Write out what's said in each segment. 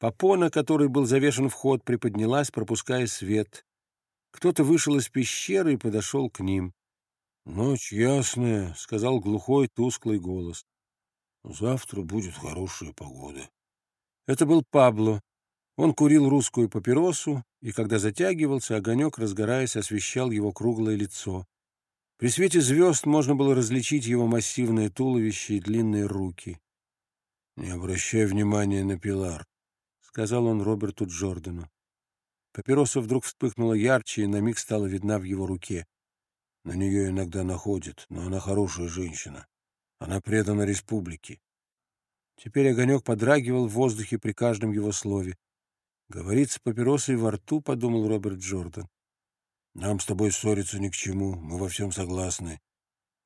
Попона, который был завешен в ход, приподнялась, пропуская свет. Кто-то вышел из пещеры и подошел к ним. — Ночь ясная, — сказал глухой, тусклый голос. — Завтра будет хорошая погода. Это был Пабло. Он курил русскую папиросу, и когда затягивался, огонек, разгораясь, освещал его круглое лицо. При свете звезд можно было различить его массивное туловище и длинные руки. — Не обращай внимания на Пилар, — сказал он Роберту Джордану. Папироса вдруг вспыхнула ярче и на миг стала видна в его руке. На нее иногда находят, но она хорошая женщина. Она предана республике. Теперь огонек подрагивал в воздухе при каждом его слове. «Говорит с папиросой во рту», — подумал Роберт Джордан. «Нам с тобой ссориться ни к чему, мы во всем согласны.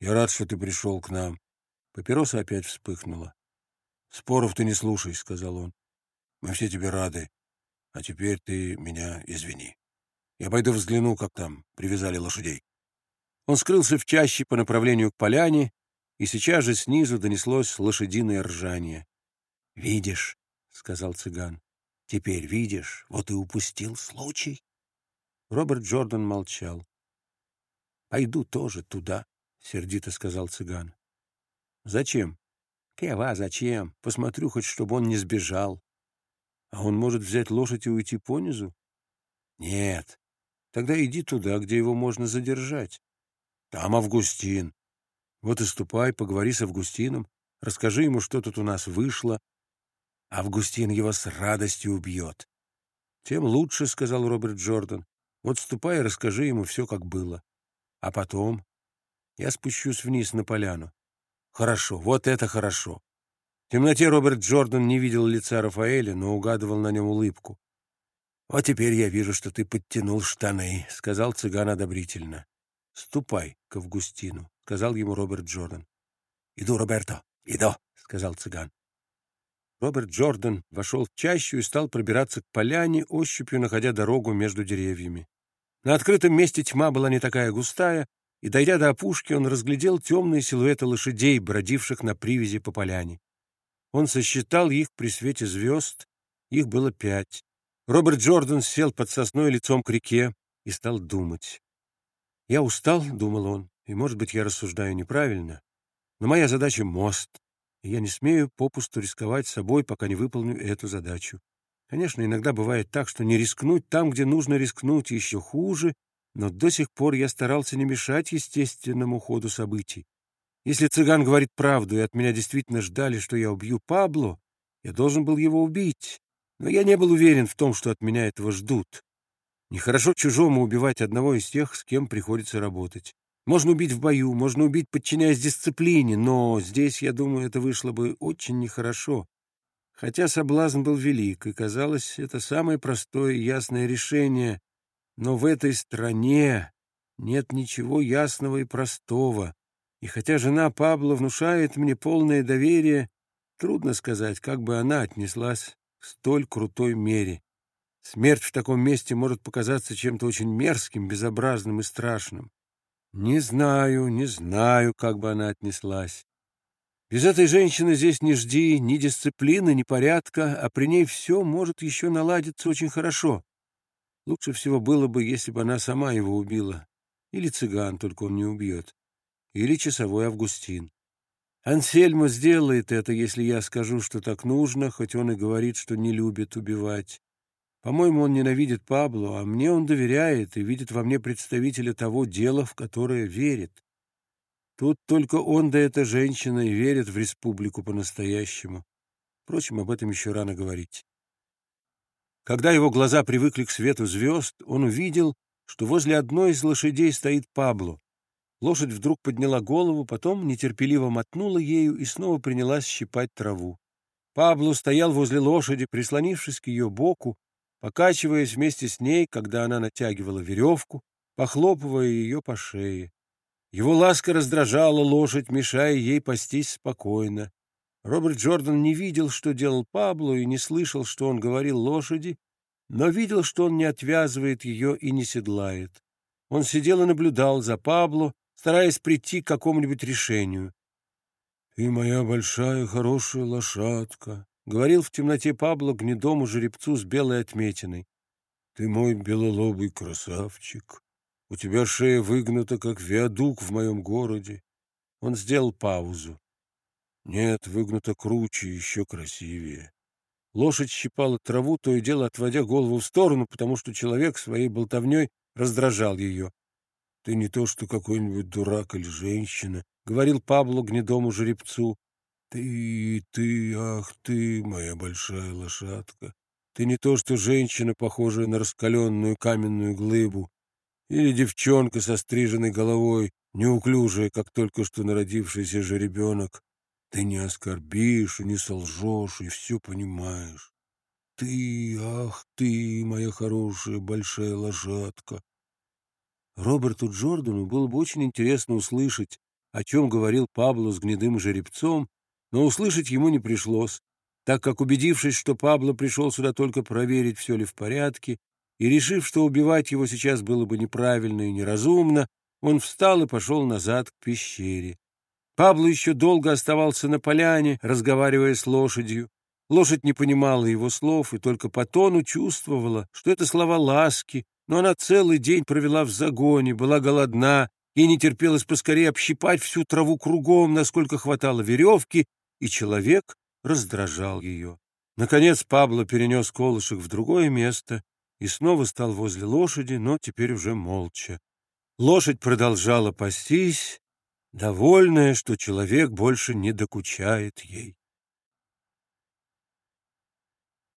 Я рад, что ты пришел к нам». Папироса опять вспыхнула. «Споров ты не слушай», — сказал он. «Мы все тебе рады. А теперь ты меня извини. Я пойду взгляну, как там привязали лошадей». Он скрылся в чаще по направлению к поляне, и сейчас же снизу донеслось лошадиное ржание. «Видишь», — сказал цыган, — «теперь видишь, вот и упустил случай». Роберт Джордан молчал. «Пойду тоже туда», — сердито сказал цыган. «Зачем?» «Кева, зачем? Посмотрю хоть, чтобы он не сбежал». «А он может взять лошадь и уйти понизу?» «Нет. Тогда иди туда, где его можно задержать. Там Августин. Вот и ступай, поговори с Августином, расскажи ему, что тут у нас вышло. Августин его с радостью убьет. Тем лучше, — сказал Роберт Джордан. Вот ступай и расскажи ему все, как было. А потом я спущусь вниз на поляну. Хорошо, вот это хорошо. В темноте Роберт Джордан не видел лица Рафаэля, но угадывал на нем улыбку. «Вот теперь я вижу, что ты подтянул штаны», — сказал цыган одобрительно. «Ступай к Августину», — сказал ему Роберт Джордан. «Иду, Роберто, иду», — сказал цыган. Роберт Джордан вошел в чащу и стал пробираться к поляне, ощупью находя дорогу между деревьями. На открытом месте тьма была не такая густая, и, дойдя до опушки, он разглядел темные силуэты лошадей, бродивших на привязи по поляне. Он сосчитал их при свете звезд, их было пять. Роберт Джордан сел под сосной лицом к реке и стал думать. «Я устал», — думал он, — «и, может быть, я рассуждаю неправильно, но моя задача — мост, и я не смею попусту рисковать собой, пока не выполню эту задачу. Конечно, иногда бывает так, что не рискнуть там, где нужно рискнуть, еще хуже, но до сих пор я старался не мешать естественному ходу событий. Если цыган говорит правду, и от меня действительно ждали, что я убью Пабло, я должен был его убить, но я не был уверен в том, что от меня этого ждут. Нехорошо чужому убивать одного из тех, с кем приходится работать. Можно убить в бою, можно убить, подчиняясь дисциплине, но здесь, я думаю, это вышло бы очень нехорошо. Хотя соблазн был велик, и казалось, это самое простое и ясное решение, но в этой стране нет ничего ясного и простого. И хотя жена Пабло внушает мне полное доверие, трудно сказать, как бы она отнеслась к столь крутой мере. Смерть в таком месте может показаться чем-то очень мерзким, безобразным и страшным. Не знаю, не знаю, как бы она отнеслась. Без этой женщины здесь не жди ни дисциплины, ни порядка, а при ней все может еще наладиться очень хорошо. Лучше всего было бы, если бы она сама его убила. Или цыган, только он не убьет. Или часовой Августин. Ансельмо сделает это, если я скажу, что так нужно, хоть он и говорит, что не любит убивать. По-моему, он ненавидит Пабло, а мне он доверяет и видит во мне представителя того дела, в которое верит. Тут только он да эта женщина и верят в республику по-настоящему. Впрочем, об этом еще рано говорить. Когда его глаза привыкли к свету звезд, он увидел, что возле одной из лошадей стоит Пабло. Лошадь вдруг подняла голову, потом нетерпеливо мотнула ею и снова принялась щипать траву. Пабло стоял возле лошади, прислонившись к ее боку, покачиваясь вместе с ней, когда она натягивала веревку, похлопывая ее по шее. Его ласка раздражала лошадь, мешая ей пастись спокойно. Роберт Джордан не видел, что делал Пабло, и не слышал, что он говорил лошади, но видел, что он не отвязывает ее и не седлает. Он сидел и наблюдал за Пабло, стараясь прийти к какому-нибудь решению. — Ты моя большая хорошая лошадка, — говорил в темноте Пабло гнедому жеребцу с белой отметиной. — Ты мой белолобый красавчик. У тебя шея выгнута, как виадук в моем городе. Он сделал паузу. Нет, выгнута круче, еще красивее. Лошадь щипала траву, то и дело отводя голову в сторону, потому что человек своей болтовней раздражал ее. — Ты не то, что какой-нибудь дурак или женщина, — говорил Пабло гнедому жеребцу. — Ты, ты, ах ты, моя большая лошадка. Ты не то, что женщина, похожая на раскаленную каменную глыбу, или девчонка со стриженной головой, неуклюжая, как только что народившийся жеребенок. Ты не оскорбишь и не солжешь, и все понимаешь. Ты, ах ты, моя хорошая большая лошадка. Роберту Джордану было бы очень интересно услышать, о чем говорил Пабло с гнедым жеребцом, но услышать ему не пришлось, так как, убедившись, что Пабло пришел сюда только проверить, все ли в порядке, и, решив, что убивать его сейчас было бы неправильно и неразумно, он встал и пошел назад к пещере. Пабло еще долго оставался на поляне, разговаривая с лошадью. Лошадь не понимала его слов и только по тону чувствовала, что это слова ласки, но она целый день провела в загоне, была голодна, ей не терпелось поскорее общипать всю траву кругом, насколько хватало веревки, и человек раздражал ее. Наконец Пабло перенес колышек в другое место и снова стал возле лошади, но теперь уже молча. Лошадь продолжала пастись, довольная, что человек больше не докучает ей.